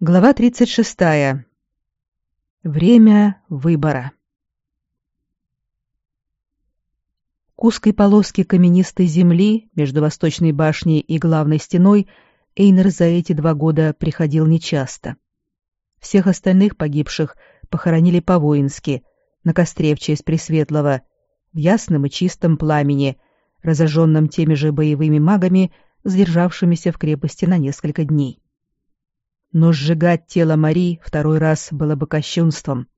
Глава 36. Время выбора. К узкой полоске каменистой земли между восточной башней и главной стеной Эйнер за эти два года приходил нечасто. Всех остальных погибших похоронили по-воински, на костре в честь Пресветлого, в ясном и чистом пламени, разожженном теми же боевыми магами, сдержавшимися в крепости на несколько дней. Но сжигать тело Мари второй раз было бы кощунством.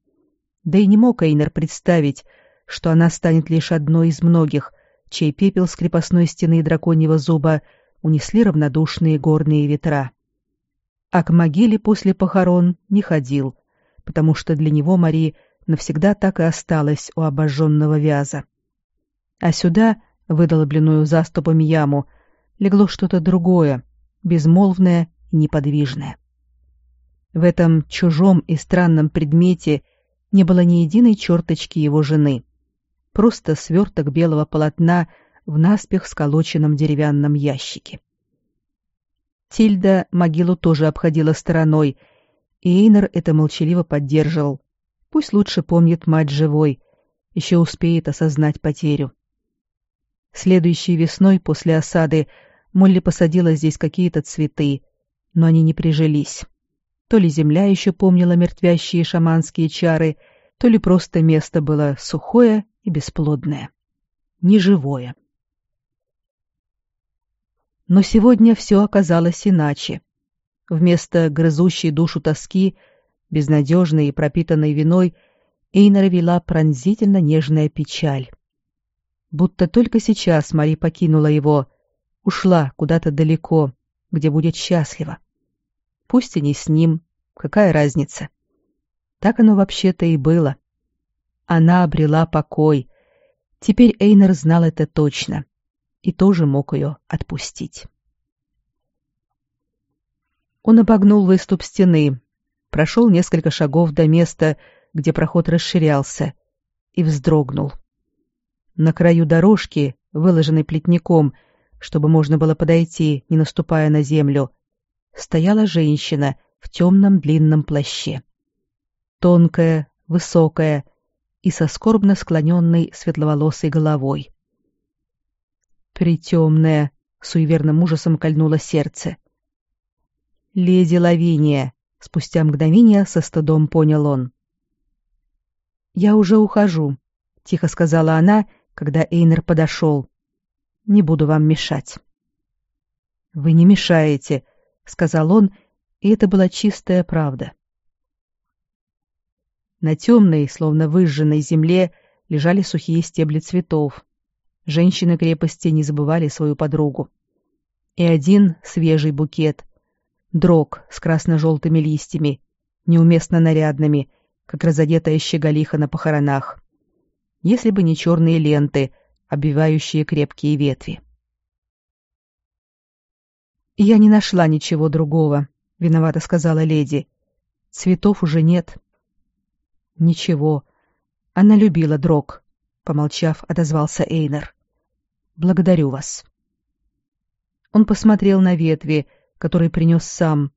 Да и не мог Эйнер представить, что она станет лишь одной из многих, чей пепел с крепостной стены драконьего зуба унесли равнодушные горные ветра. А к могиле после похорон не ходил, потому что для него Мари навсегда так и осталась у обожженного вяза. А сюда, выдолбленную заступами яму, легло что-то другое, безмолвное и неподвижное. В этом чужом и странном предмете не было ни единой черточки его жены. Просто сверток белого полотна в наспех сколоченном деревянном ящике. Тильда могилу тоже обходила стороной, и Эйнер это молчаливо поддерживал. Пусть лучше помнит мать живой, еще успеет осознать потерю. Следующей весной после осады Молли посадила здесь какие-то цветы, но они не прижились. То ли земля еще помнила мертвящие шаманские чары, то ли просто место было сухое и бесплодное. Неживое. Но сегодня все оказалось иначе. Вместо грызущей душу тоски, безнадежной и пропитанной виной, Эйнера вела пронзительно нежная печаль. Будто только сейчас Мари покинула его, ушла куда-то далеко, где будет счастлива. Пусть и не с ним, какая разница? Так оно вообще-то и было. Она обрела покой. Теперь Эйнер знал это точно и тоже мог ее отпустить. Он обогнул выступ стены, прошел несколько шагов до места, где проход расширялся, и вздрогнул. На краю дорожки, выложенной плетником, чтобы можно было подойти, не наступая на землю, стояла женщина в темном длинном плаще. Тонкая, высокая и со скорбно склоненной светловолосой головой. Притемная, суеверным ужасом кольнуло сердце. «Леди Лавиния», — спустя мгновение со стыдом понял он. «Я уже ухожу», — тихо сказала она, когда Эйнер подошел. «Не буду вам мешать». «Вы не мешаете», сказал он, и это была чистая правда. На темной, словно выжженной земле лежали сухие стебли цветов. Женщины крепости не забывали свою подругу. И один свежий букет, дрог с красно-желтыми листьями, неуместно нарядными, как разодетая щеголиха на похоронах. Если бы не черные ленты, обвивающие крепкие ветви. «Я не нашла ничего другого», — виновато сказала леди. «Цветов уже нет». «Ничего. Она любила дрог», — помолчав, отозвался Эйнер. «Благодарю вас». Он посмотрел на ветви, которые принес сам,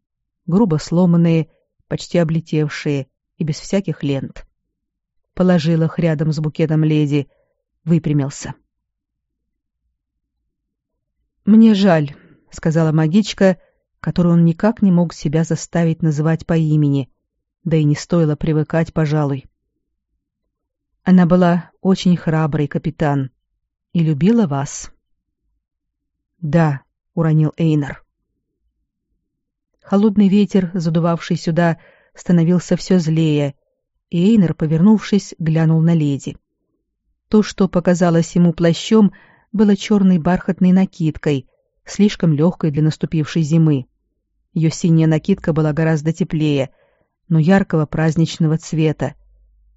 грубо сломанные, почти облетевшие и без всяких лент. Положил их рядом с букетом леди, выпрямился. «Мне жаль», — сказала магичка, которую он никак не мог себя заставить называть по имени, да и не стоило привыкать, пожалуй. Она была очень храброй, капитан, и любила вас. Да, уронил Эйнер. Холодный ветер, задувавший сюда, становился все злее, и Эйнер, повернувшись, глянул на леди. То, что показалось ему плащом, было черной бархатной накидкой, слишком легкой для наступившей зимы. Ее синяя накидка была гораздо теплее, но яркого праздничного цвета,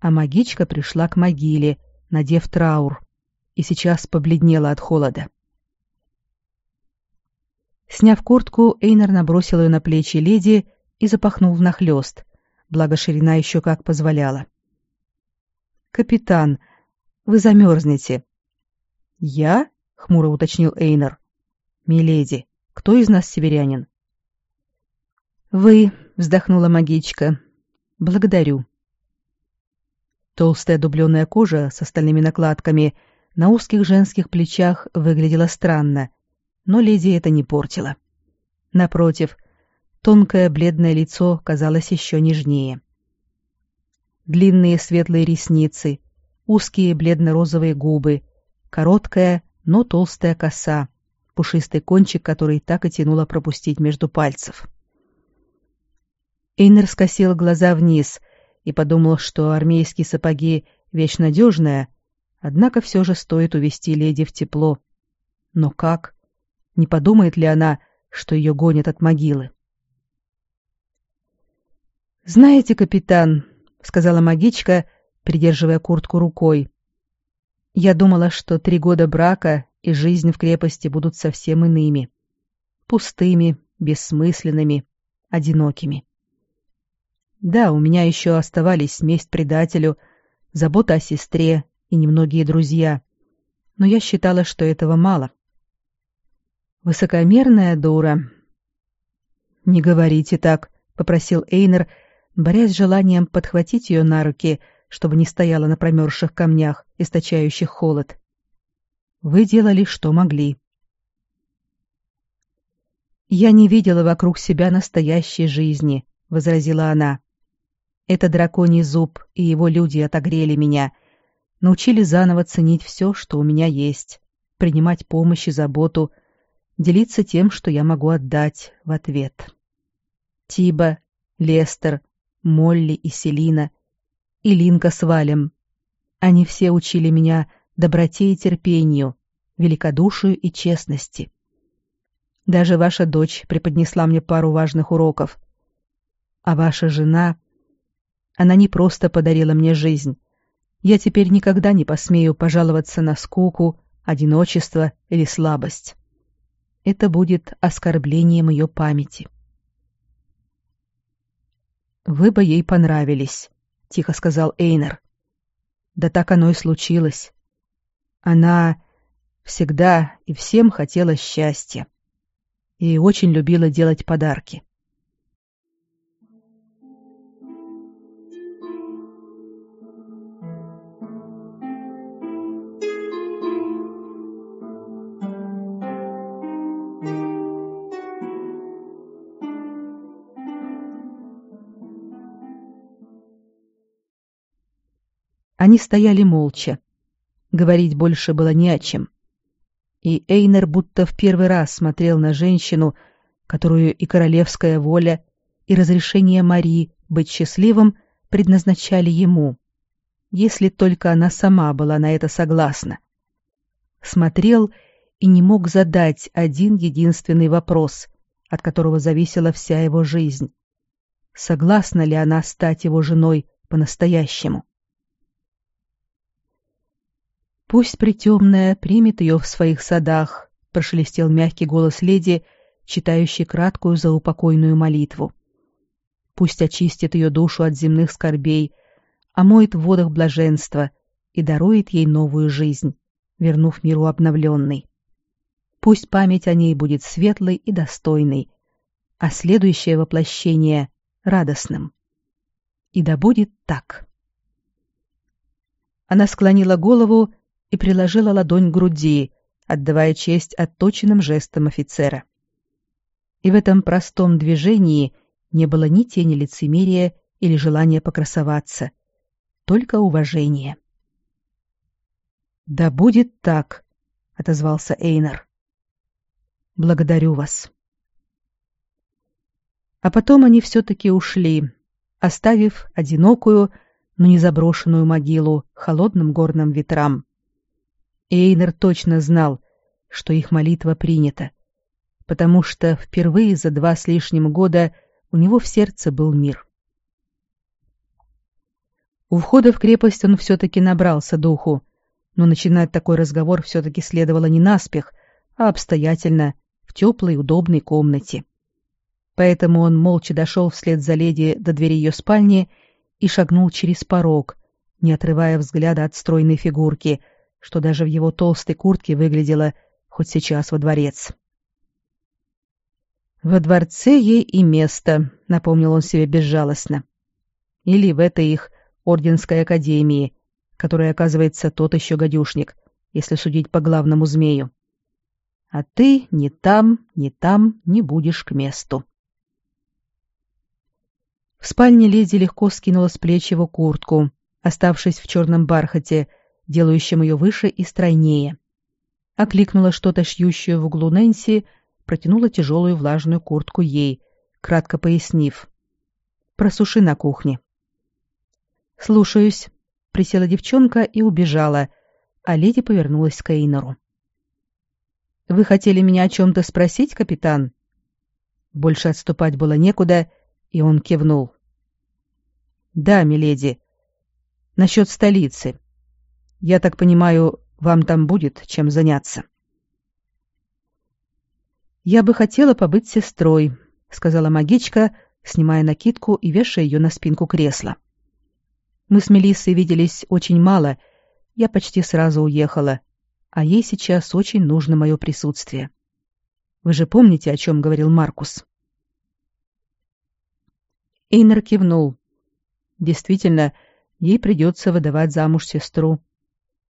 а магичка пришла к могиле, надев траур, и сейчас побледнела от холода. Сняв куртку, Эйнер набросил ее на плечи леди и запахнул внахлёст, благо ширина еще как позволяла. «Капитан, вы замерзнете». «Я?» — хмуро уточнил Эйнер. «Миледи, кто из нас северянин?» «Вы», вздохнула магичка. Благодарю. Толстая дубленая кожа с остальными накладками на узких женских плечах выглядела странно, но леди это не портило. Напротив, тонкое бледное лицо казалось еще нежнее. Длинные светлые ресницы, узкие бледно-розовые губы, короткая, но толстая коса, пушистый кончик, который так и тянуло пропустить между пальцев. Эйнер скосил глаза вниз и подумал, что армейские сапоги — вещь надежная, однако все же стоит увести леди в тепло. Но как? Не подумает ли она, что ее гонят от могилы? «Знаете, капитан», — сказала магичка, придерживая куртку рукой, — «я думала, что три года брака и жизнь в крепости будут совсем иными. Пустыми, бессмысленными, одинокими. Да, у меня еще оставались месть предателю, забота о сестре и немногие друзья, но я считала, что этого мало. Высокомерная дура. «Не говорите так», — попросил Эйнер, борясь с желанием подхватить ее на руки, чтобы не стояла на промерзших камнях, источающих холод. Вы делали, что могли. Я не видела вокруг себя настоящей жизни, возразила она. Это драконий зуб и его люди отогрели меня, научили заново ценить все, что у меня есть, принимать помощь и заботу, делиться тем, что я могу отдать в ответ. Тиба, Лестер, Молли и Селина, и Линка с Валем. Они все учили меня доброте и терпению, великодушию и честности. Даже ваша дочь преподнесла мне пару важных уроков. А ваша жена... Она не просто подарила мне жизнь. Я теперь никогда не посмею пожаловаться на скуку, одиночество или слабость. Это будет оскорблением ее памяти. «Вы бы ей понравились», — тихо сказал Эйнер. «Да так оно и случилось. Она всегда и всем хотела счастья. И очень любила делать подарки. Они стояли молча. Говорить больше было не о чем. И Эйнер будто в первый раз смотрел на женщину, которую и королевская воля, и разрешение Марии быть счастливым предназначали ему, если только она сама была на это согласна. Смотрел и не мог задать один единственный вопрос, от которого зависела вся его жизнь. Согласна ли она стать его женой по-настоящему? Пусть притемная примет ее в своих садах, прошелестел мягкий голос леди, читающей краткую заупокойную молитву. Пусть очистит ее душу от земных скорбей, омоет в водах блаженства и дарует ей новую жизнь, вернув миру обновленный. Пусть память о ней будет светлой и достойной, а следующее воплощение — радостным. И да будет так. Она склонила голову и приложила ладонь к груди, отдавая честь отточенным жестам офицера. И в этом простом движении не было ни тени лицемерия или желания покрасоваться, только уважение. «Да будет так», — отозвался Эйнар. «Благодарю вас». А потом они все-таки ушли, оставив одинокую, но не заброшенную могилу холодным горным ветрам. Эйнер точно знал, что их молитва принята, потому что впервые за два с лишним года у него в сердце был мир. У входа в крепость он все-таки набрался духу, но начинать такой разговор все-таки следовало не наспех, а обстоятельно, в теплой удобной комнате. Поэтому он молча дошел вслед за леди до двери ее спальни и шагнул через порог, не отрывая взгляда от стройной фигурки — что даже в его толстой куртке выглядело хоть сейчас во дворец. «Во дворце ей и место», — напомнил он себе безжалостно. Или в этой их орденской академии, которая, оказывается, тот еще гадюшник, если судить по главному змею. А ты ни там, ни там не будешь к месту. В спальне леди легко скинула с плеч его куртку, оставшись в черном бархате, делающем ее выше и стройнее. Окликнула что-то шьющую в углу Нэнси, протянула тяжелую влажную куртку ей, кратко пояснив. «Просуши на кухне». «Слушаюсь», — присела девчонка и убежала, а леди повернулась к Эйнору. «Вы хотели меня о чем-то спросить, капитан?» Больше отступать было некуда, и он кивнул. «Да, миледи. Насчет столицы. Я так понимаю, вам там будет чем заняться». «Я бы хотела побыть сестрой», — сказала магичка, снимая накидку и вешая ее на спинку кресла. Мы с Мелиссой виделись очень мало. Я почти сразу уехала. А ей сейчас очень нужно мое присутствие. Вы же помните, о чем говорил Маркус?» Эйнер кивнул. Действительно, ей придется выдавать замуж сестру.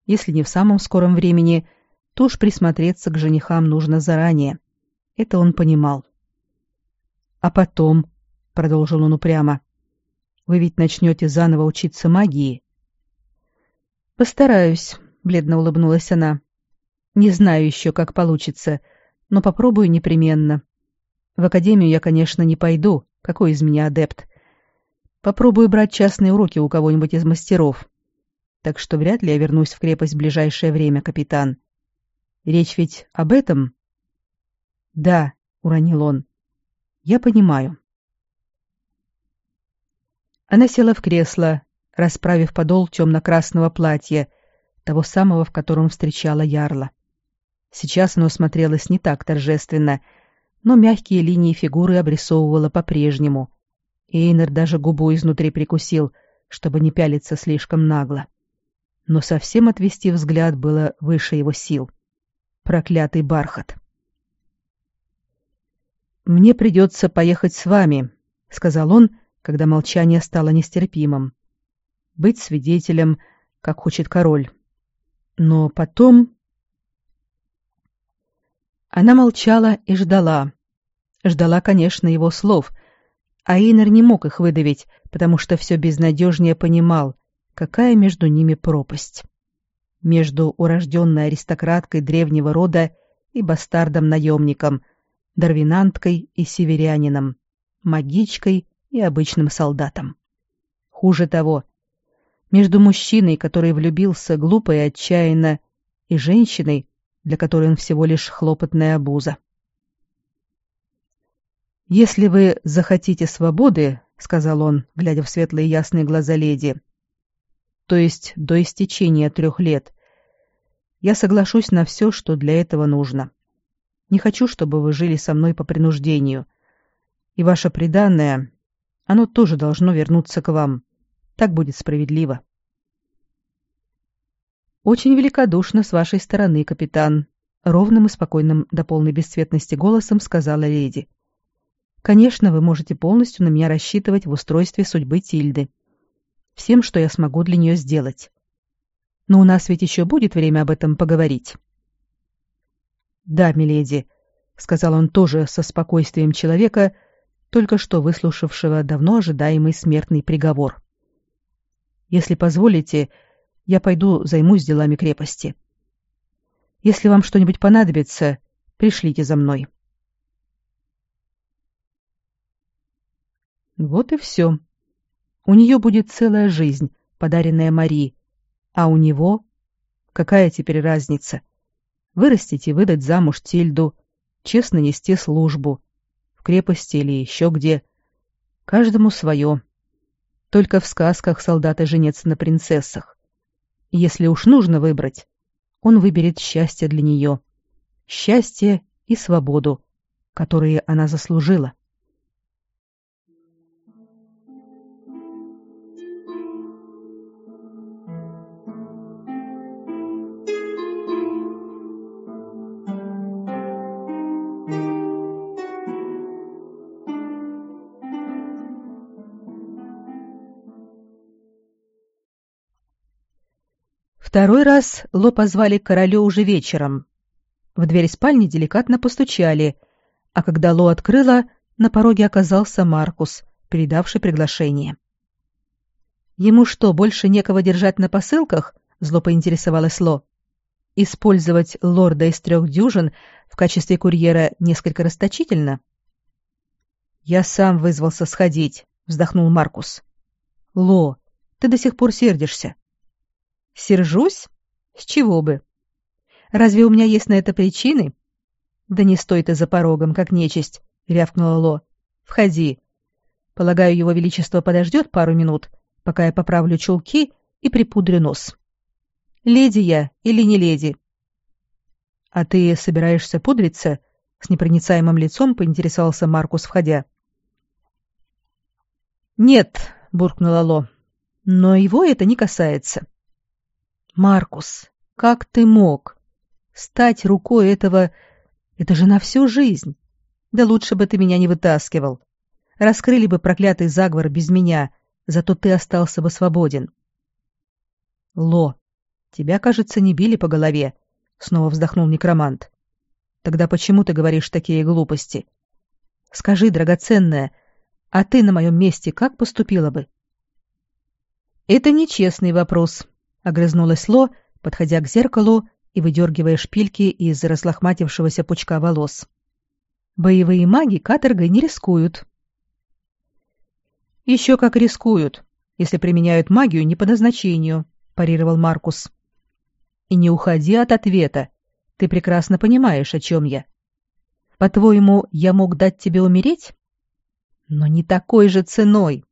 Если не в самом скором времени, то уж присмотреться к женихам нужно заранее. Это он понимал. «А потом», — продолжил он упрямо, — вы ведь начнете заново учиться магии. Постараюсь, бледно улыбнулась она. Не знаю еще, как получится, но попробую непременно. В академию я, конечно, не пойду. Какой из меня адепт? Попробую брать частные уроки у кого-нибудь из мастеров. Так что вряд ли я вернусь в крепость в ближайшее время, капитан. Речь ведь об этом? Да, уронил он. Я понимаю. Она села в кресло, расправив подол темно-красного платья, того самого, в котором встречала Ярла. Сейчас оно смотрелось не так торжественно, но мягкие линии фигуры обрисовывало по-прежнему. Эйнер даже губу изнутри прикусил, чтобы не пялиться слишком нагло. Но совсем отвести взгляд было выше его сил. Проклятый бархат. «Мне придется поехать с вами», — сказал он, — когда молчание стало нестерпимым. Быть свидетелем, как хочет король. Но потом... Она молчала и ждала. Ждала, конечно, его слов, а Инер не мог их выдавить, потому что все безнадежнее понимал, какая между ними пропасть. Между урожденной аристократкой древнего рода и бастардом-наемником, дарвинанткой и северянином, магичкой и обычным солдатом. Хуже того, между мужчиной, который влюбился глупо и отчаянно, и женщиной, для которой он всего лишь хлопотная обуза. «Если вы захотите свободы, — сказал он, глядя в светлые ясные глаза леди, — то есть до истечения трех лет, я соглашусь на все, что для этого нужно. Не хочу, чтобы вы жили со мной по принуждению. И ваше преданное, оно тоже должно вернуться к вам. Так будет справедливо. Очень великодушно с вашей стороны, капитан, ровным и спокойным до полной бесцветности голосом сказала леди. Конечно, вы можете полностью на меня рассчитывать в устройстве судьбы Тильды. Всем, что я смогу для нее сделать. Но у нас ведь еще будет время об этом поговорить. Да, миледи, сказал он тоже со спокойствием человека, только что выслушавшего давно ожидаемый смертный приговор. Если позволите, я пойду займусь делами крепости. Если вам что-нибудь понадобится, пришлите за мной. Вот и все. У нее будет целая жизнь, подаренная Мари, а у него... Какая теперь разница? Вырастить и выдать замуж Тильду, честно нести службу, крепости или еще где. Каждому свое. Только в сказках солдаты женятся на принцессах. Если уж нужно выбрать, он выберет счастье для нее. Счастье и свободу, которые она заслужила. Второй раз Ло позвали к королю уже вечером. В дверь спальни деликатно постучали, а когда Ло открыла, на пороге оказался Маркус, передавший приглашение. «Ему что, больше некого держать на посылках?» — зло поинтересовалась Ло. «Использовать лорда из трех дюжин в качестве курьера несколько расточительно?» «Я сам вызвался сходить», — вздохнул Маркус. «Ло, ты до сих пор сердишься». «Сержусь? С чего бы? Разве у меня есть на это причины?» «Да не стой ты за порогом, как нечисть», — рявкнула Ло. «Входи. Полагаю, его величество подождет пару минут, пока я поправлю чулки и припудрю нос. Леди я или не леди?» «А ты собираешься пудриться?» — с непроницаемым лицом поинтересовался Маркус, входя. «Нет», — буркнула Ло, — «но его это не касается». «Маркус, как ты мог? Стать рукой этого... Это же на всю жизнь. Да лучше бы ты меня не вытаскивал. Раскрыли бы проклятый заговор без меня, зато ты остался бы свободен». «Ло, тебя, кажется, не били по голове», — снова вздохнул некромант. «Тогда почему ты говоришь такие глупости? Скажи, драгоценная, — а ты на моем месте как поступила бы? Это нечестный вопрос, огрызнулась Ло, подходя к зеркалу и выдергивая шпильки из разлохматившегося пучка волос. Боевые маги каторгой не рискуют. Еще как рискуют, если применяют магию не по назначению, парировал Маркус. И не уходи от ответа. Ты прекрасно понимаешь, о чем я. По-твоему, я мог дать тебе умереть? но не такой же ценой.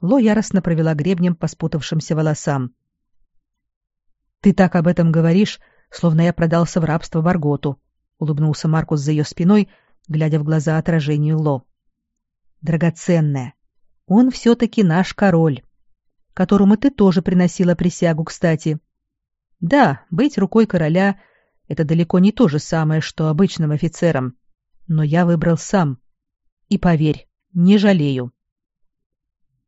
Ло яростно провела гребнем по спутавшимся волосам. «Ты так об этом говоришь, словно я продался в рабство Барготу», — улыбнулся Маркус за ее спиной, глядя в глаза отражению Ло. «Драгоценная, он все-таки наш король, которому ты тоже приносила присягу, кстати. Да, быть рукой короля — это далеко не то же самое, что обычным офицером, но я выбрал сам. И поверь, не жалею.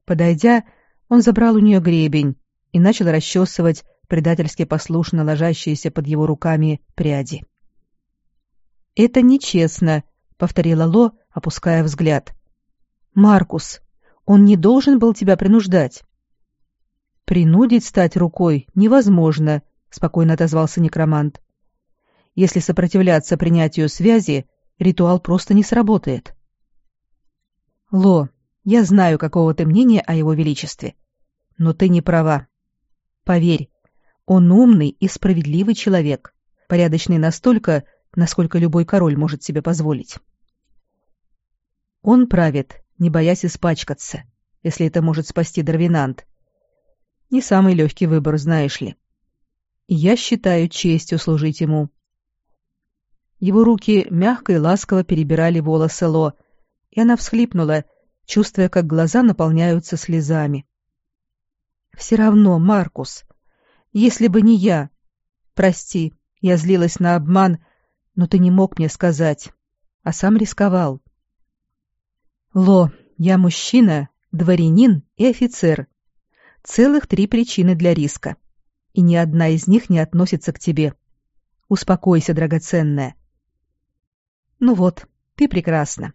Подойдя, он забрал у нее гребень и начал расчесывать предательски послушно ложащиеся под его руками пряди. «Это нечестно», — повторила Ло, опуская взгляд. «Маркус, он не должен был тебя принуждать». «Принудить стать рукой невозможно», — спокойно отозвался некромант. «Если сопротивляться принятию связи, ритуал просто не сработает». Ло, я знаю, какого ты мнения о его величестве. Но ты не права. Поверь, он умный и справедливый человек, порядочный настолько, насколько любой король может себе позволить. Он правит, не боясь испачкаться, если это может спасти Дарвинант. Не самый легкий выбор, знаешь ли. Я считаю честью служить ему. Его руки мягко и ласково перебирали волосы Ло, и она всхлипнула, чувствуя, как глаза наполняются слезами. «Все равно, Маркус, если бы не я... Прости, я злилась на обман, но ты не мог мне сказать, а сам рисковал. Ло, я мужчина, дворянин и офицер. Целых три причины для риска, и ни одна из них не относится к тебе. Успокойся, драгоценная. Ну вот, ты прекрасна.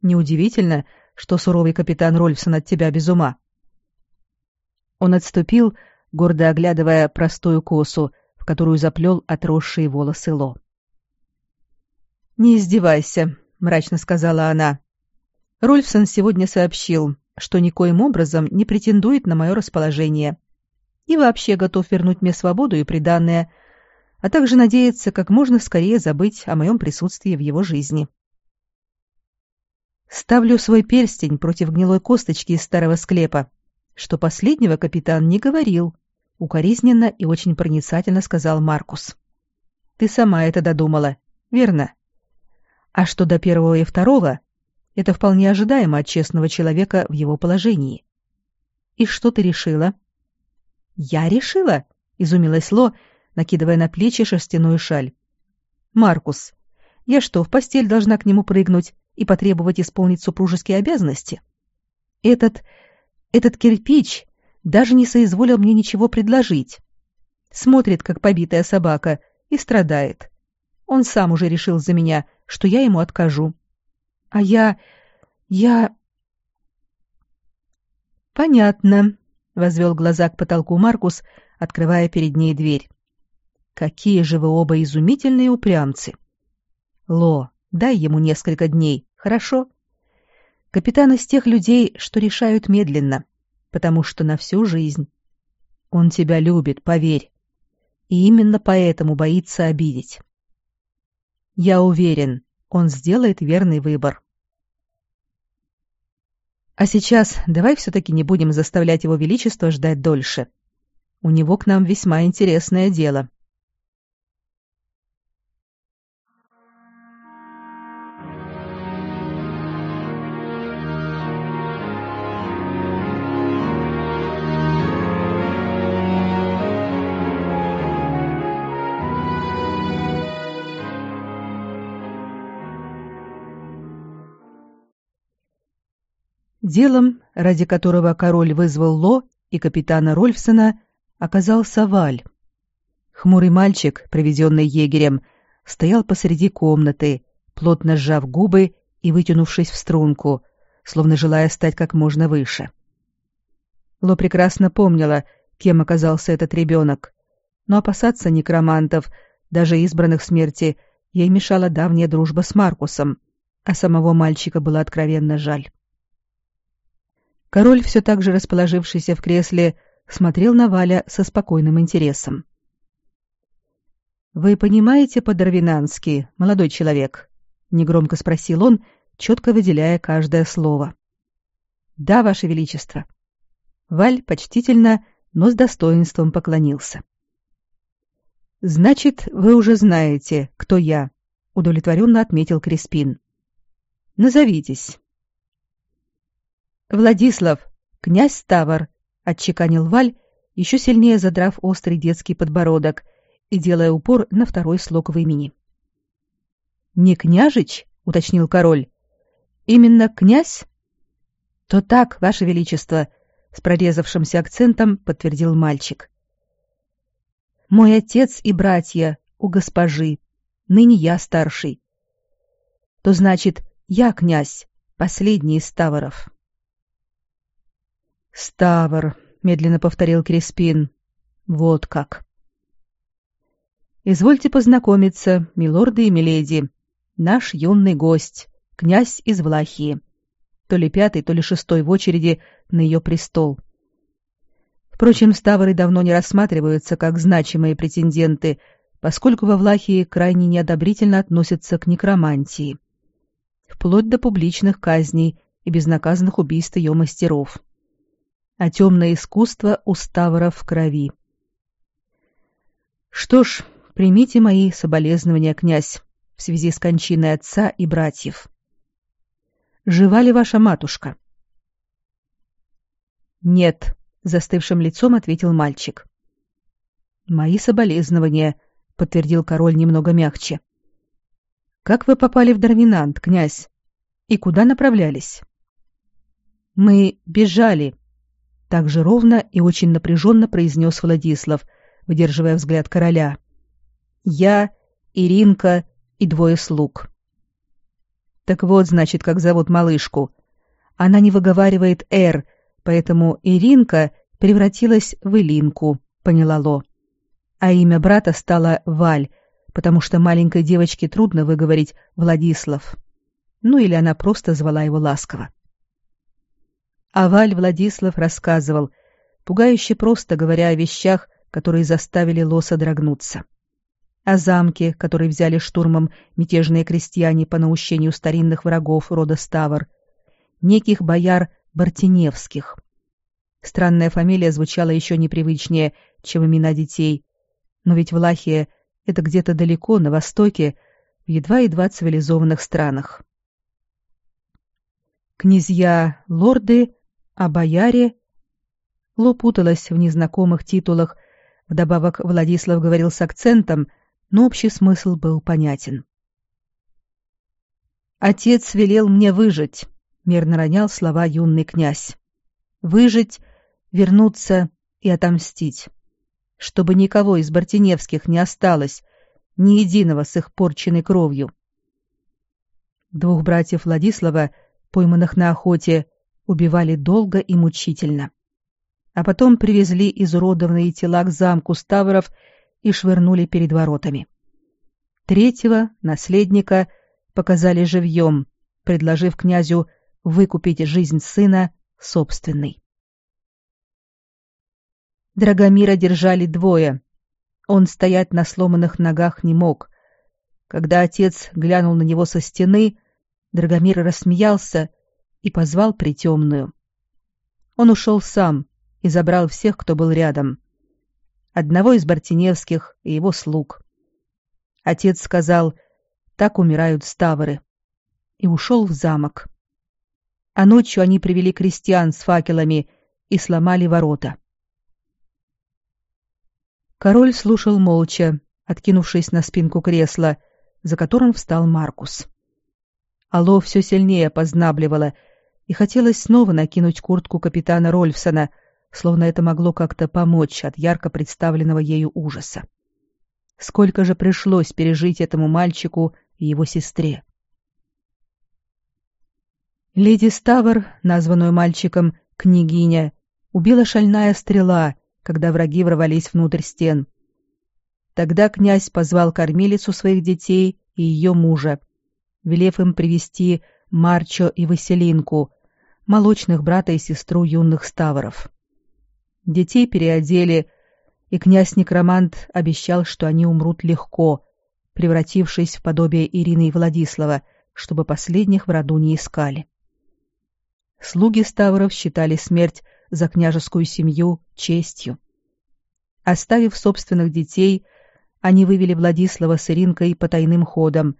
Неудивительно, что суровый капитан Рольфсон от тебя без ума. Он отступил, гордо оглядывая простую косу, в которую заплел отросшие волосы Ло. «Не издевайся», — мрачно сказала она. «Рольфсон сегодня сообщил, что никоим образом не претендует на мое расположение и вообще готов вернуть мне свободу и приданное, а также надеется как можно скорее забыть о моем присутствии в его жизни». Ставлю свой перстень против гнилой косточки из старого склепа, что последнего капитан не говорил, укоризненно и очень проницательно сказал Маркус. Ты сама это додумала, верно? А что до первого и второго, это вполне ожидаемо от честного человека в его положении. И что ты решила? Я решила, изумилась Ло, накидывая на плечи шерстяную шаль. Маркус, я что, в постель должна к нему прыгнуть и потребовать исполнить супружеские обязанности. Этот... этот кирпич даже не соизволил мне ничего предложить. смотрит, как побитая собака, и страдает. Он сам уже решил за меня, что я ему откажу. А я... я... Понятно, — возвел глаза к потолку Маркус, открывая перед ней дверь. Какие же вы оба изумительные упрямцы! Ло, дай ему несколько дней, хорошо? Капитан из тех людей, что решают медленно, потому что на всю жизнь. Он тебя любит, поверь. И именно поэтому боится обидеть. Я уверен, он сделает верный выбор. А сейчас давай все-таки не будем заставлять его величество ждать дольше. У него к нам весьма интересное дело. Делом, ради которого король вызвал Ло и капитана Рольфсона, оказался Валь. Хмурый мальчик, приведенный егерем, стоял посреди комнаты, плотно сжав губы и вытянувшись в струнку, словно желая стать как можно выше. Ло прекрасно помнила, кем оказался этот ребенок, но опасаться некромантов, даже избранных смерти, ей мешала давняя дружба с Маркусом, а самого мальчика было откровенно жаль. Король, все так же расположившийся в кресле, смотрел на Валя со спокойным интересом. «Вы понимаете по-дарвинански, молодой человек?» — негромко спросил он, четко выделяя каждое слово. «Да, Ваше Величество». Валь почтительно, но с достоинством поклонился. «Значит, вы уже знаете, кто я», — удовлетворенно отметил Креспин. «Назовитесь». Владислав, князь Ставр, отчеканил Валь, еще сильнее задрав острый детский подбородок и делая упор на второй слог в имени. Не княжич, уточнил король. Именно князь? То так, ваше величество, с прорезавшимся акцентом подтвердил мальчик. Мой отец и братья у госпожи, ныне я старший. То значит, я князь, последний из Ставров. Ставр, медленно повторил Креспин. Вот как. Извольте познакомиться, милорды и миледи. Наш юный гость, князь из Влахии. То ли пятый, то ли шестой в очереди на ее престол. Впрочем, ставры давно не рассматриваются как значимые претенденты, поскольку во Влахии крайне неодобрительно относятся к некромантии. Вплоть до публичных казней и безнаказанных убийств ее мастеров а темное искусство у Ставра в крови. Что ж, примите мои соболезнования, князь, в связи с кончиной отца и братьев. Жива ли ваша матушка? Нет, застывшим лицом ответил мальчик. Мои соболезнования, подтвердил король немного мягче. Как вы попали в Дарвинант, князь? И куда направлялись? Мы бежали, так же ровно и очень напряженно произнес Владислав, выдерживая взгляд короля. «Я, Иринка и двое слуг». Так вот, значит, как зовут малышку. Она не выговаривает «р», поэтому Иринка превратилась в Илинку, поняла Ло. А имя брата стало Валь, потому что маленькой девочке трудно выговорить Владислав. Ну или она просто звала его ласково. А Валь Владислав рассказывал, пугающе просто говоря о вещах, которые заставили Лоса дрогнуться. О замке, который взяли штурмом мятежные крестьяне по наущению старинных врагов рода Ставр, неких бояр Бартиневских. Странная фамилия звучала еще непривычнее, чем имена детей, но ведь Влахия — это где-то далеко, на востоке, в едва-едва цивилизованных странах. Князья, лорды а бояре... Ло путалась в незнакомых титулах, вдобавок Владислав говорил с акцентом, но общий смысл был понятен. «Отец велел мне выжить», — мирно ронял слова юный князь. «Выжить, вернуться и отомстить. чтобы никого из Бартиневских не осталось, ни единого с их порченной кровью. Двух братьев Владислава, пойманных на охоте, убивали долго и мучительно. А потом привезли изуродованные тела к замку Ставров и швырнули перед воротами. Третьего, наследника, показали живьем, предложив князю выкупить жизнь сына собственной. Драгомира держали двое. Он стоять на сломанных ногах не мог. Когда отец глянул на него со стены, Драгомир рассмеялся и позвал притемную. Он ушел сам и забрал всех, кто был рядом. Одного из Бартиневских и его слуг. Отец сказал, так умирают ставры, и ушел в замок. А ночью они привели крестьян с факелами и сломали ворота. Король слушал молча, откинувшись на спинку кресла, за которым встал Маркус. Алло все сильнее познабливало, и хотелось снова накинуть куртку капитана Рольфсона, словно это могло как-то помочь от ярко представленного ею ужаса. Сколько же пришлось пережить этому мальчику и его сестре. Леди Ставр, названную мальчиком княгиня, убила шальная стрела, когда враги ворвались внутрь стен. Тогда князь позвал кормилицу своих детей и ее мужа, велев им привести Марчо и Василинку, молочных брата и сестру юных ставров. Детей переодели, и князь-некромант обещал, что они умрут легко, превратившись в подобие Ирины и Владислава, чтобы последних в роду не искали. Слуги Ставров считали смерть за княжескую семью честью. Оставив собственных детей, они вывели Владислава с Иринкой по тайным ходам,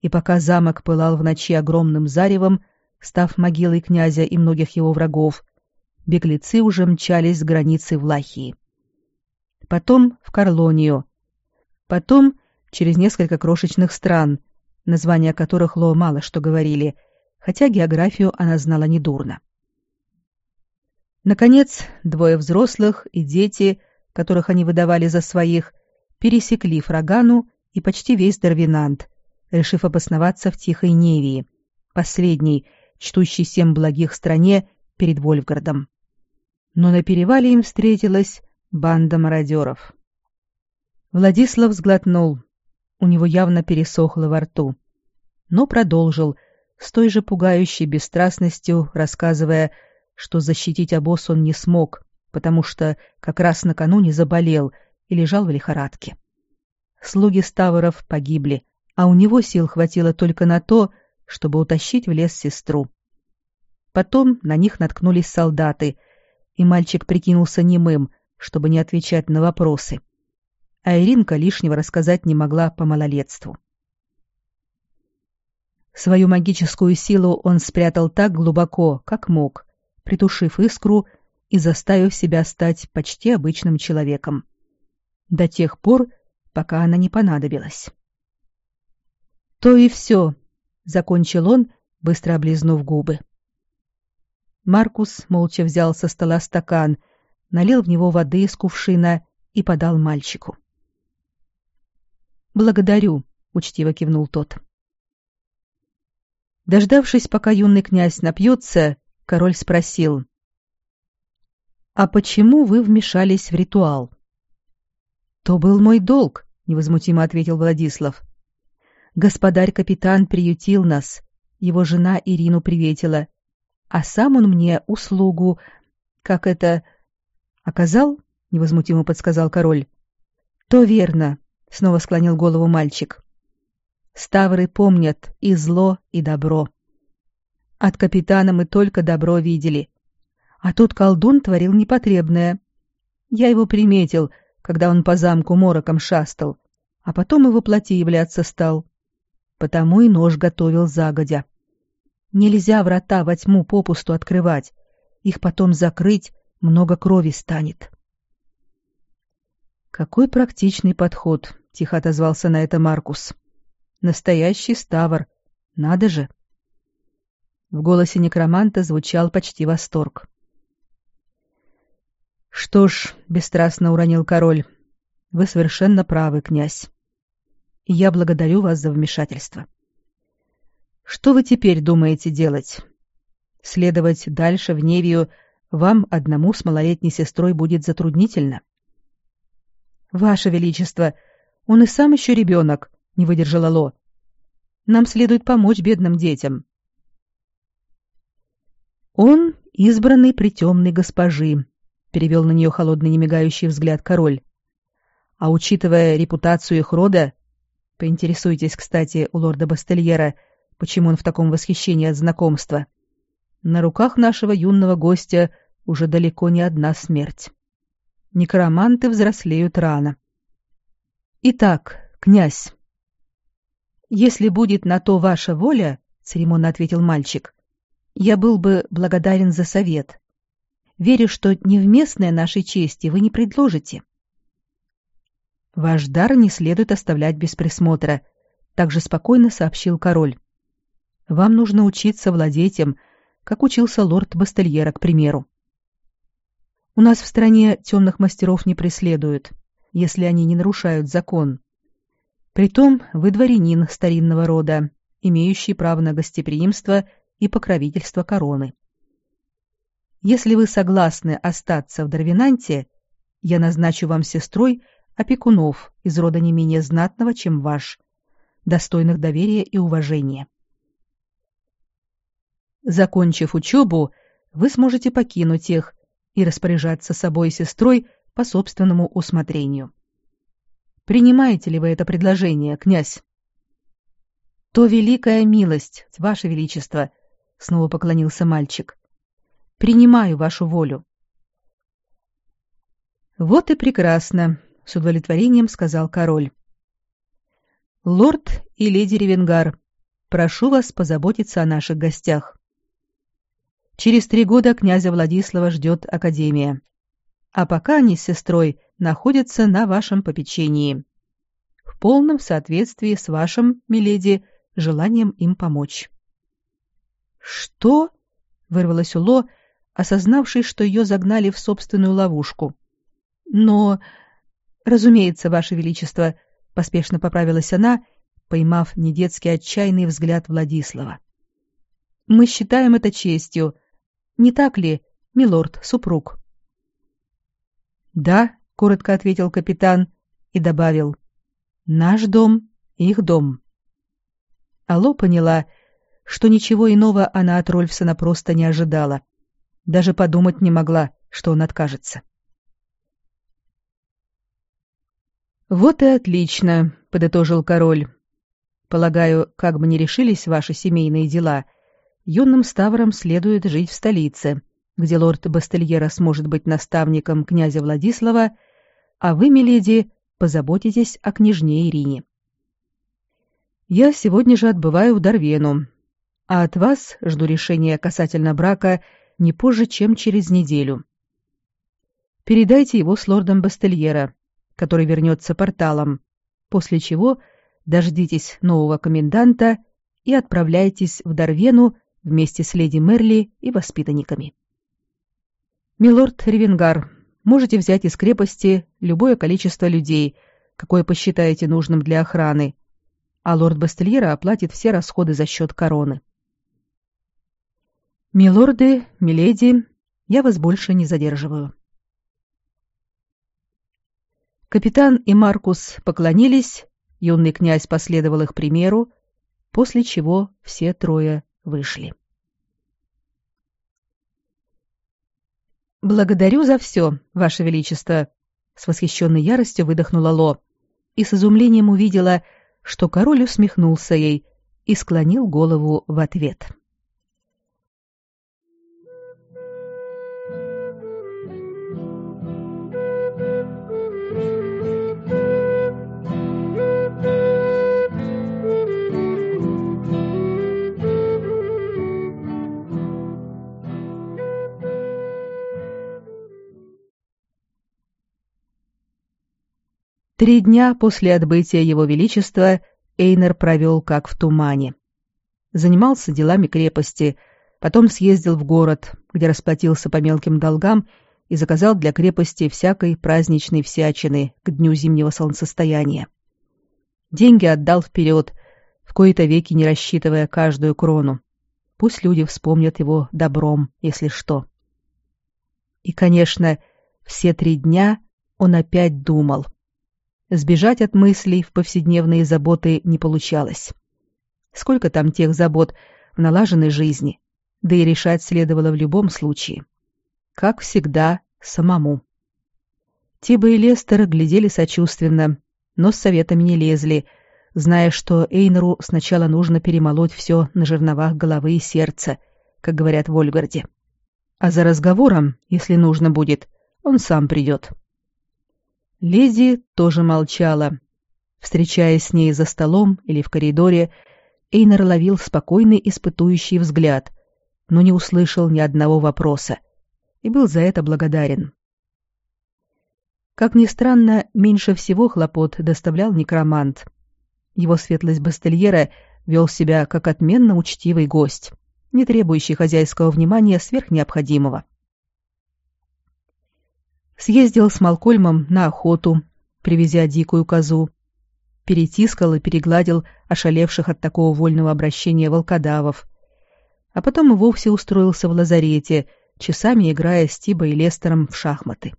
и пока замок пылал в ночи огромным заревом, став могилой князя и многих его врагов, беглецы уже мчались с границы Влахии. Потом в Карлонию. Потом через несколько крошечных стран, названия которых Ло мало что говорили, хотя географию она знала недурно. Наконец, двое взрослых и дети, которых они выдавали за своих, пересекли Фрагану и почти весь Дарвинант, решив обосноваться в Тихой Невии, последней, чтущей всем благих стране перед Вольфгардом. Но на перевале им встретилась банда мародеров. Владислав сглотнул. У него явно пересохло во рту. Но продолжил, с той же пугающей бесстрастностью, рассказывая что защитить обоз он не смог, потому что как раз накануне заболел и лежал в лихорадке. Слуги Ставров погибли, а у него сил хватило только на то, чтобы утащить в лес сестру. Потом на них наткнулись солдаты, и мальчик прикинулся немым, чтобы не отвечать на вопросы. А Иринка лишнего рассказать не могла по малолетству. Свою магическую силу он спрятал так глубоко, как мог, притушив искру и заставив себя стать почти обычным человеком. До тех пор, пока она не понадобилась. То и все, закончил он, быстро облизнув губы. Маркус молча взял со стола стакан, налил в него воды из кувшина и подал мальчику. Благодарю, учтиво кивнул тот. Дождавшись, пока юный князь напьется, король спросил. «А почему вы вмешались в ритуал?» «То был мой долг», — невозмутимо ответил Владислав. «Господарь-капитан приютил нас, его жена Ирину приветила, а сам он мне услугу, как это, оказал?» — невозмутимо подсказал король. «То верно», — снова склонил голову мальчик. «Ставры помнят и зло, и добро». От капитана мы только добро видели. А тут колдун творил непотребное. Я его приметил, когда он по замку мороком шастал, а потом его плоти являться стал. Потому и нож готовил загодя. Нельзя врата во тьму попусту открывать. Их потом закрыть, много крови станет. Какой практичный подход, тихо отозвался на это Маркус. Настоящий ставр. Надо же. В голосе некроманта звучал почти восторг. «Что ж», — бесстрастно уронил король, Вы совершенно правы, князь. Я благодарю вас за вмешательство. Что вы теперь думаете делать? Следовать дальше в Невию вам одному с малолетней сестрой будет затруднительно. Ваше Величество, он и сам еще ребенок, не выдержала Ло. Нам следует помочь бедным детям. Он избранный притемной госпожи, перевел на нее холодный немигающий взгляд король. А учитывая репутацию их рода, поинтересуйтесь, кстати, у лорда Бастельера, почему он в таком восхищении от знакомства. На руках нашего юного гостя уже далеко не одна смерть. Некроманты взрослеют рано. Итак, князь. Если будет на то ваша воля, церемонно ответил мальчик, я был бы благодарен за совет. Верю, что невместное нашей чести вы не предложите. Ваш дар не следует оставлять без присмотра, также спокойно сообщил король. Вам нужно учиться владеть им, как учился лорд Бастельера, к примеру. У нас в стране темных мастеров не преследуют, если они не нарушают закон. Притом вы дворянин старинного рода, имеющий право на гостеприимство и покровительство короны. Если вы согласны остаться в Дарвинанте, я назначу вам сестрой опекунов из рода не менее знатного, чем ваш, достойных доверия и уважения. Закончив учебу, вы сможете покинуть их и распоряжаться собой и сестрой по собственному усмотрению. Принимаете ли вы это предложение, князь? То великая милость, ваше величество, снова поклонился мальчик. Принимаю вашу волю. Вот и прекрасно, с удовлетворением сказал король. Лорд и леди Ревенгар, прошу вас позаботиться о наших гостях. Через три года князя Владислава ждет Академия. А пока они с сестрой находятся на вашем попечении. В полном соответствии с вашим, миледи, желанием им помочь. «Что?» — вырвалось у Ло, осознавший, что ее загнали в собственную ловушку. «Но...» «Разумеется, Ваше Величество», — поспешно поправилась она, поймав недетский отчаянный взгляд Владислава. «Мы считаем это честью, не так ли, милорд, супруг? Да, коротко ответил капитан и добавил: Наш дом, их дом. Алло поняла, что ничего иного она от Рольфсона просто не ожидала. Даже подумать не могла, что он откажется. Вот и отлично, подытожил король. Полагаю, как бы ни решились ваши семейные дела, юным ставрам следует жить в столице, где лорд Бастельера сможет быть наставником князя Владислава, а вы, миледи, позаботитесь о княжне Ирине. Я сегодня же отбываю в Дарвену, а от вас жду решения касательно брака не позже, чем через неделю. Передайте его с лордом Бастельера, который вернется порталом, после чего дождитесь нового коменданта и отправляйтесь в Дарвену вместе с леди Мерли и воспитанниками. Милорд Ревенгар, можете взять из крепости любое количество людей, какое посчитаете нужным для охраны, а лорд Бастельера оплатит все расходы за счет короны. Милорды, миледи, я вас больше не задерживаю. Капитан и Маркус поклонились, юный князь последовал их примеру, после чего все трое вышли. «Благодарю за все, Ваше Величество!» С восхищенной яростью выдохнула Ло и с изумлением увидела, что король усмехнулся ей и склонил голову в ответ. Три дня после отбытия Его Величества Эйнер провел как в тумане. Занимался делами крепости, потом съездил в город, где расплатился по мелким долгам и заказал для крепости всякой праздничной всячины к дню зимнего солнцестояния. Деньги отдал вперед, в кои-то веки не рассчитывая каждую крону. Пусть люди вспомнят его добром, если что. И, конечно, все три дня он опять думал. Сбежать от мыслей в повседневные заботы не получалось. Сколько там тех забот в налаженной жизни, да и решать следовало в любом случае. Как всегда, самому. Тиба и Лестер глядели сочувственно, но с советами не лезли, зная, что Эйнеру сначала нужно перемолоть все на жерновах головы и сердца, как говорят в Ольгарде. А за разговором, если нужно будет, он сам придет. Леди тоже молчала. Встречаясь с ней за столом или в коридоре, Эйнер ловил спокойный испытующий взгляд, но не услышал ни одного вопроса и был за это благодарен. Как ни странно, меньше всего хлопот доставлял некромант. Его светлость Бастельера вел себя как отменно учтивый гость, не требующий хозяйского внимания сверх необходимого. Съездил с Малкольмом на охоту, привезя дикую козу, перетискал и перегладил ошалевших от такого вольного обращения волкодавов, а потом и вовсе устроился в лазарете, часами играя с Тибой и Лестером в шахматы.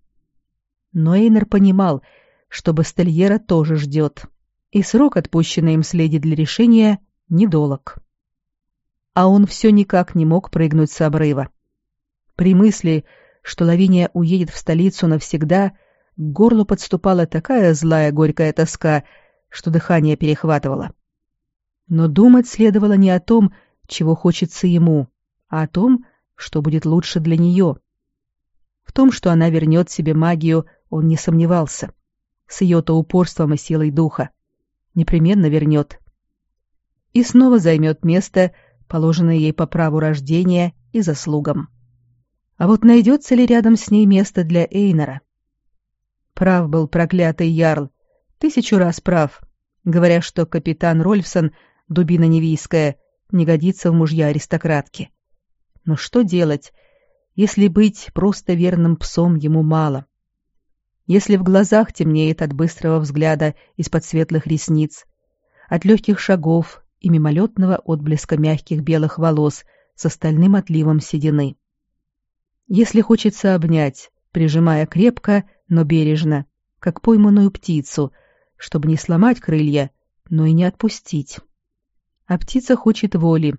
Но Эйнер понимал, что Бастельера тоже ждет, и срок, отпущенный им следи для решения, недолог. А он все никак не мог прыгнуть с обрыва. При мысли, что Лавиния уедет в столицу навсегда, к горлу подступала такая злая горькая тоска, что дыхание перехватывало. Но думать следовало не о том, чего хочется ему, а о том, что будет лучше для нее. В том, что она вернет себе магию, он не сомневался. С ее-то упорством и силой духа. Непременно вернет. И снова займет место, положенное ей по праву рождения и заслугам. А вот найдется ли рядом с ней место для Эйнора? Прав был проклятый Ярл, тысячу раз прав, говоря, что капитан Рольфсон, дубина невийская, не годится в мужья аристократки. Но что делать, если быть просто верным псом ему мало? Если в глазах темнеет от быстрого взгляда из-под светлых ресниц, от легких шагов и мимолетного отблеска мягких белых волос с остальным отливом седины. Если хочется обнять, прижимая крепко, но бережно, как пойманную птицу, чтобы не сломать крылья, но и не отпустить. А птица хочет воли.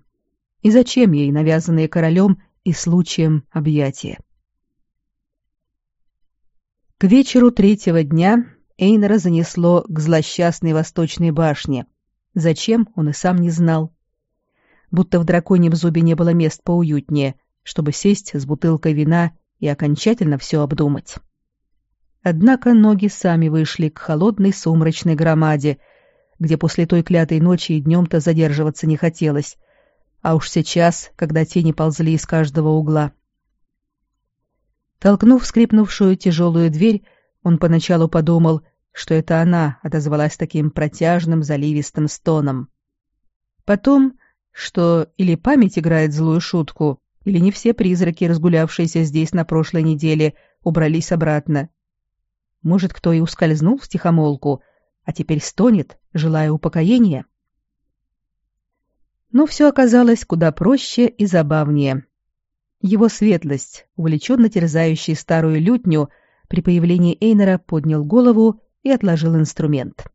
И зачем ей навязанные королем и случаем объятия? К вечеру третьего дня Эйнера занесло к злосчастной восточной башне. Зачем, он и сам не знал. Будто в драконьем зубе не было мест поуютнее, чтобы сесть с бутылкой вина и окончательно все обдумать. Однако ноги сами вышли к холодной сумрачной громаде, где после той клятой ночи и днем-то задерживаться не хотелось, а уж сейчас, когда тени ползли из каждого угла. Толкнув скрипнувшую тяжелую дверь, он поначалу подумал, что это она отозвалась таким протяжным заливистым стоном. Потом, что или память играет злую шутку, или не все призраки, разгулявшиеся здесь на прошлой неделе, убрались обратно. Может, кто и ускользнул в стихомолку, а теперь стонет, желая упокоения? Но все оказалось куда проще и забавнее. Его светлость, увлеченно терзающий старую лютню, при появлении Эйнера поднял голову и отложил инструмент.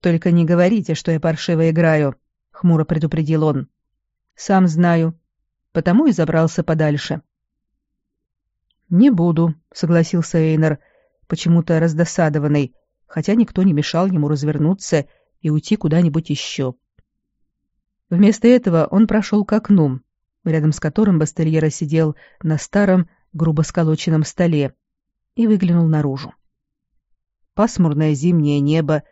«Только не говорите, что я паршиво играю», — хмуро предупредил он. «Сам знаю. Потому и забрался подальше». «Не буду», — согласился Эйнер, почему-то раздосадованный, хотя никто не мешал ему развернуться и уйти куда-нибудь еще. Вместо этого он прошел к окну, рядом с которым Бастельера сидел на старом, грубо сколоченном столе, и выглянул наружу. Пасмурное зимнее небо,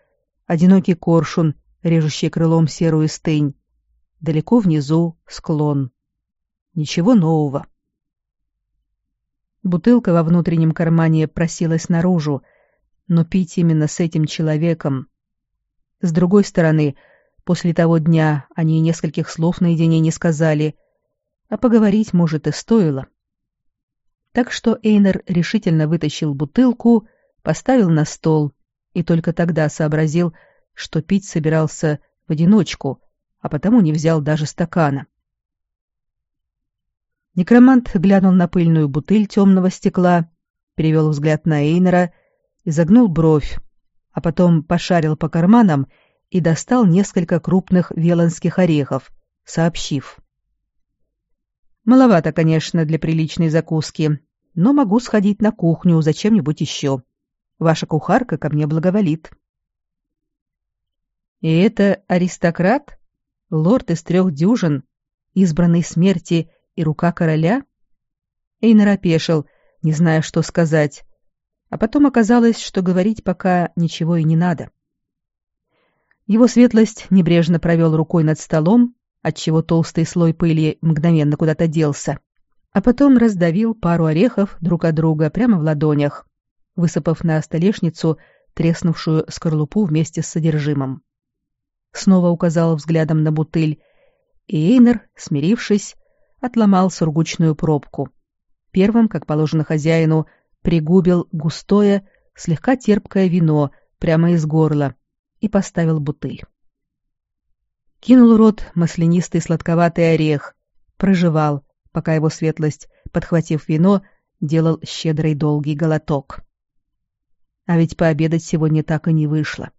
одинокий коршун, режущий крылом серую стынь, далеко внизу склон. Ничего нового. Бутылка во внутреннем кармане просилась наружу, но пить именно с этим человеком. С другой стороны, после того дня они нескольких слов наедине не сказали — а поговорить, может, и стоило. Так что Эйнер решительно вытащил бутылку, поставил на стол и только тогда сообразил, что пить собирался в одиночку, а потому не взял даже стакана. Некромант глянул на пыльную бутыль темного стекла, перевел взгляд на Эйнера, изогнул бровь, а потом пошарил по карманам и достал несколько крупных велонских орехов, сообщив. «Маловато, конечно, для приличной закуски, но могу сходить на кухню за чем-нибудь еще. Ваша кухарка ко мне благоволит». «И это аристократ? Лорд из трех дюжин, избранный смерти и рука короля?» Эйнер опешил, не зная, что сказать, а потом оказалось, что говорить пока ничего и не надо. Его светлость небрежно провел рукой над столом, отчего толстый слой пыли мгновенно куда-то делся, а потом раздавил пару орехов друг от друга прямо в ладонях, высыпав на столешницу треснувшую скорлупу вместе с содержимым. Снова указал взглядом на бутыль, и Эйнер, смирившись, отломал сургучную пробку. Первым, как положено хозяину, пригубил густое, слегка терпкое вино прямо из горла и поставил бутыль. Кинул в рот маслянистый сладковатый орех, прожевал, пока его светлость, подхватив вино, делал щедрый долгий глоток. А ведь пообедать сегодня так и не вышло.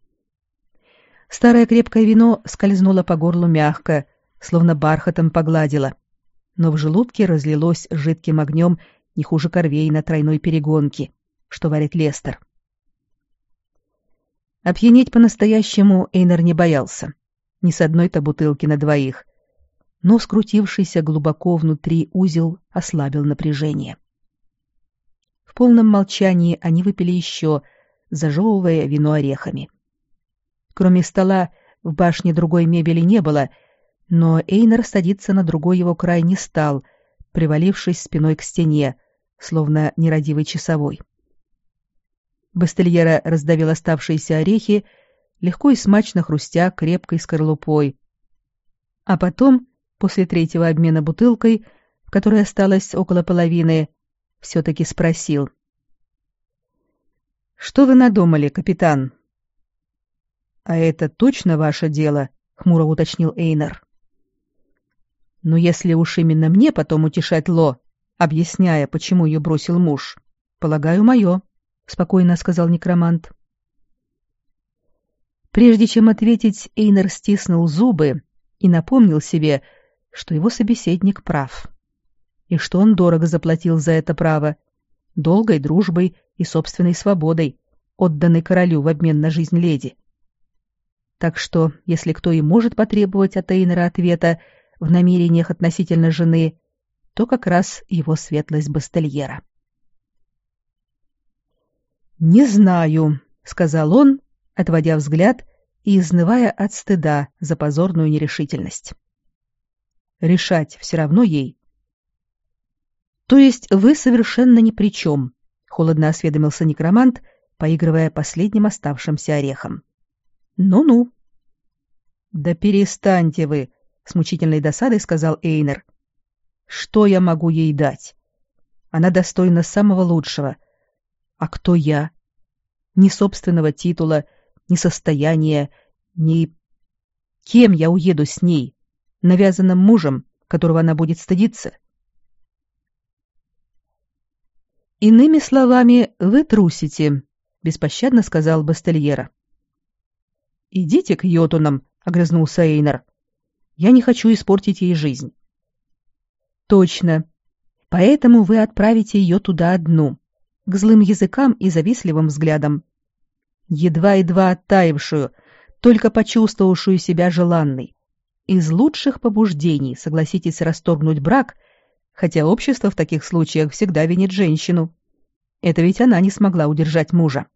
Старое крепкое вино скользнуло по горлу мягко, словно бархатом погладило, но в желудке разлилось жидким огнем не хуже корвей на тройной перегонке, что варит Лестер. Опьянеть по-настоящему Эйнер не боялся. Ни с одной-то бутылки на двоих. Но скрутившийся глубоко внутри узел ослабил напряжение. В полном молчании они выпили еще, зажевывая вино орехами. Кроме стола, в башне другой мебели не было, но Эйнер садиться на другой его край не стал, привалившись спиной к стене, словно нерадивый часовой. Бастельера раздавил оставшиеся орехи, легко и смачно хрустя крепкой скорлупой. А потом, после третьего обмена бутылкой, в которой осталось около половины, все-таки спросил. «Что вы надумали, капитан?» «А это точно ваше дело?» — хмуро уточнил Эйнер. Но если уж именно мне потом утешать Ло, объясняя, почему ее бросил муж, полагаю, мое, — спокойно сказал некромант. Прежде чем ответить, Эйнер стиснул зубы и напомнил себе, что его собеседник прав, и что он дорого заплатил за это право, долгой дружбой и собственной свободой, отданной королю в обмен на жизнь леди. Так что, если кто и может потребовать от Эйнера ответа, — в намерениях относительно жены, то как раз его светлость Бастельера. «Не знаю», — сказал он, отводя взгляд и изнывая от стыда за позорную нерешительность. «Решать все равно ей». «То есть вы совершенно ни при чем», — холодно осведомился некромант, поигрывая последним оставшимся орехом. «Ну-ну». «Да перестаньте вы», с мучительной досадой сказал Эйнер. Что я могу ей дать? Она достойна самого лучшего. А кто я? Ни собственного титула, ни состояния, ни... Кем я уеду с ней? Навязанным мужем, которого она будет стыдиться? Иными словами, вы трусите, беспощадно сказал Бастельера. Идите к йотунам, огрызнулся Эйнер. Я не хочу испортить ей жизнь. Точно. Поэтому вы отправите ее туда одну, к злым языкам и завистливым взглядам. Едва-едва оттаившую, только почувствовавшую себя желанной. Из лучших побуждений согласитесь расторгнуть брак, хотя общество в таких случаях всегда винит женщину. Это ведь она не смогла удержать мужа.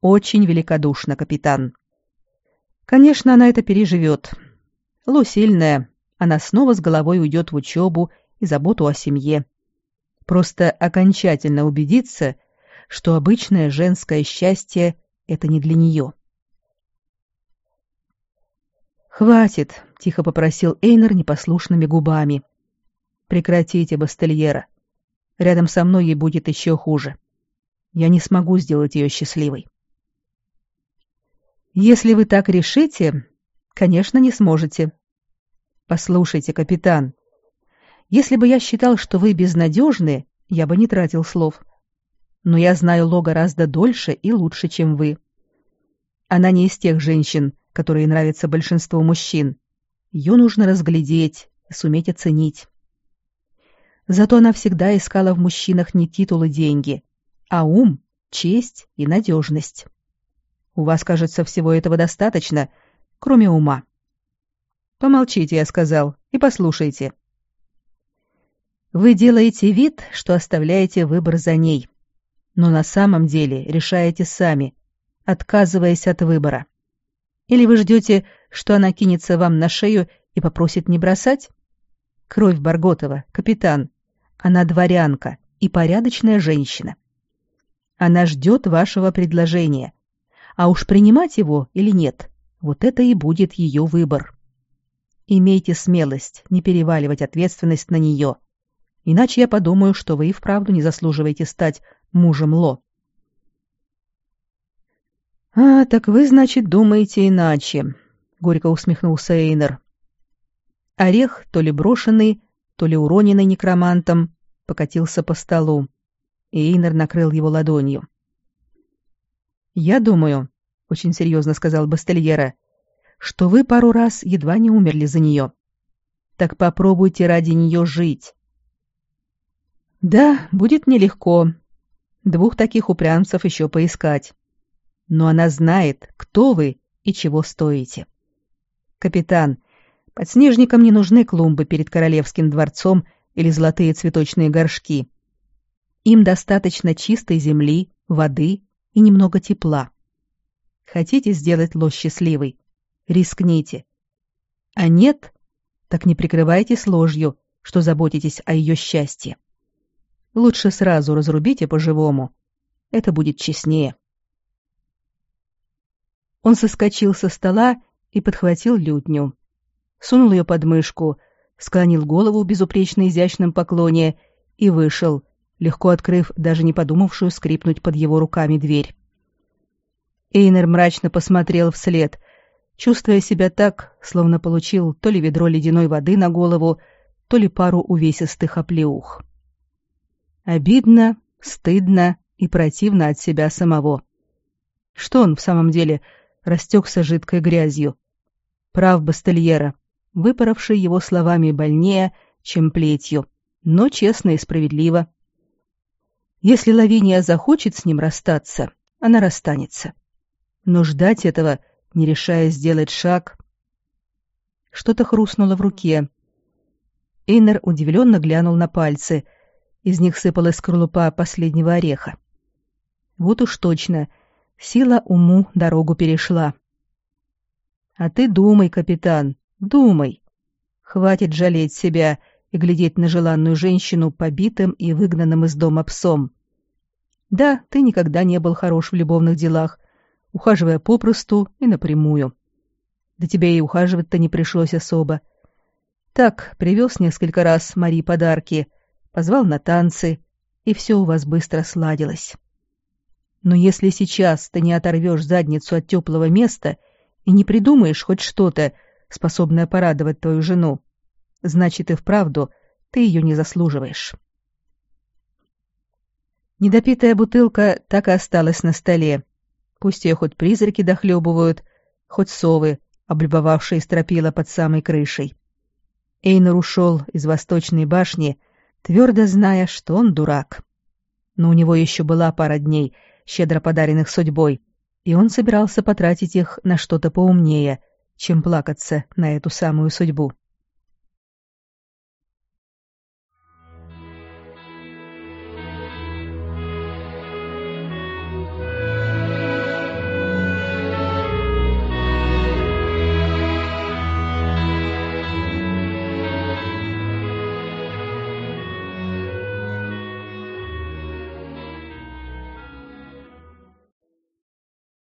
Очень великодушно, капитан. Конечно, она это переживет, Лу сильная, она снова с головой уйдет в учебу и заботу о семье. Просто окончательно убедиться, что обычное женское счастье — это не для нее. «Хватит», — тихо попросил Эйнер непослушными губами. «Прекратите, Бастельера. Рядом со мной ей будет еще хуже. Я не смогу сделать ее счастливой. Если вы так решите, конечно, не сможете. Послушайте, капитан, если бы я считал, что вы безнадежны, я бы не тратил слов. Но я знаю Ло гораздо дольше и лучше, чем вы. Она не из тех женщин, которые нравятся большинству мужчин. Ее нужно разглядеть и суметь оценить. Зато она всегда искала в мужчинах не титул и деньги, а ум, честь и надежность. У вас, кажется, всего этого достаточно, кроме ума. Помолчите, я сказал, и послушайте. Вы делаете вид, что оставляете выбор за ней, но на самом деле решаете сами, отказываясь от выбора. Или вы ждете, что она кинется вам на шею и попросит не бросать? Кровь Барготова, капитан. Она дворянка и порядочная женщина. Она ждет вашего предложения. А уж принимать его или нет, вот это и будет ее выбор. Имейте смелость не переваливать ответственность на нее. Иначе я подумаю, что вы и вправду не заслуживаете стать мужем Ло. «А, так вы, значит, думаете иначе», — горько усмехнулся Эйнер. Орех, то ли брошенный, то ли уроненный некромантом, покатился по столу, Эйнер накрыл его ладонью. «Я думаю», — очень серьезно сказал Бастельера, «что вы пару раз едва не умерли за нее. Так попробуйте ради нее жить». «Да, будет нелегко. Двух таких упрямцев еще поискать но она знает, кто вы и чего стоите. Капитан, подснежникам не нужны клумбы перед королевским дворцом или золотые цветочные горшки. Им достаточно чистой земли, воды и немного тепла. Хотите сделать ложь счастливой? Рискните. А нет, так не прикрывайтесь ложью, что заботитесь о ее счастье. Лучше сразу разрубите по-живому. Это будет честнее. Он соскочил со стола и подхватил лютню. Сунул ее под мышку, склонил голову в безупречно изящном поклоне и вышел, легко открыв даже не подумавшую скрипнуть под его руками дверь. Эйнер мрачно посмотрел вслед, чувствуя себя так, словно получил то ли ведро ледяной воды на голову, то ли пару увесистых оплеух. Обидно, стыдно и противно от себя самого. Что он в самом деле растекся жидкой грязью. Прав Бастельера, выпоровший его словами больнее, чем плетью, но честно и справедливо. Если Лавиния захочет с ним расстаться, она расстанется. Но ждать этого, не решая сделать шаг... Что-то хрустнуло в руке. Эйнер удивленно глянул на пальцы. Из них сыпалась скорлупа последнего ореха. Вот уж точно — Сила уму дорогу перешла. А ты думай, капитан, думай. Хватит жалеть себя и глядеть на желанную женщину побитым и выгнанным из дома псом. Да, ты никогда не был хорош в любовных делах, ухаживая попросту и напрямую. Да тебе и ухаживать-то не пришлось особо. Так, привез несколько раз Мари подарки, позвал на танцы, и все у вас быстро сладилось. Но если сейчас ты не оторвешь задницу от теплого места и не придумаешь хоть что-то, способное порадовать твою жену, значит и вправду ты ее не заслуживаешь. Недопитая бутылка так и осталась на столе. Пусть ее хоть призраки дохлебывают, хоть совы, облюбовавшие стропила под самой крышей. Эйнер ушел из восточной башни, твердо зная, что он дурак. Но у него еще была пара дней — щедро подаренных судьбой, и он собирался потратить их на что-то поумнее, чем плакаться на эту самую судьбу.